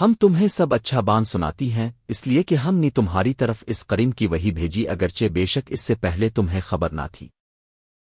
ہم تمہیں سب اچھا بان سناتی ہیں، اس لیے کہ ہم نے تمہاری طرف اس کریم کی وہی بھیجی، اگرچہ بے شک اس سے پہلے تمہیں خبر نہ تھی۔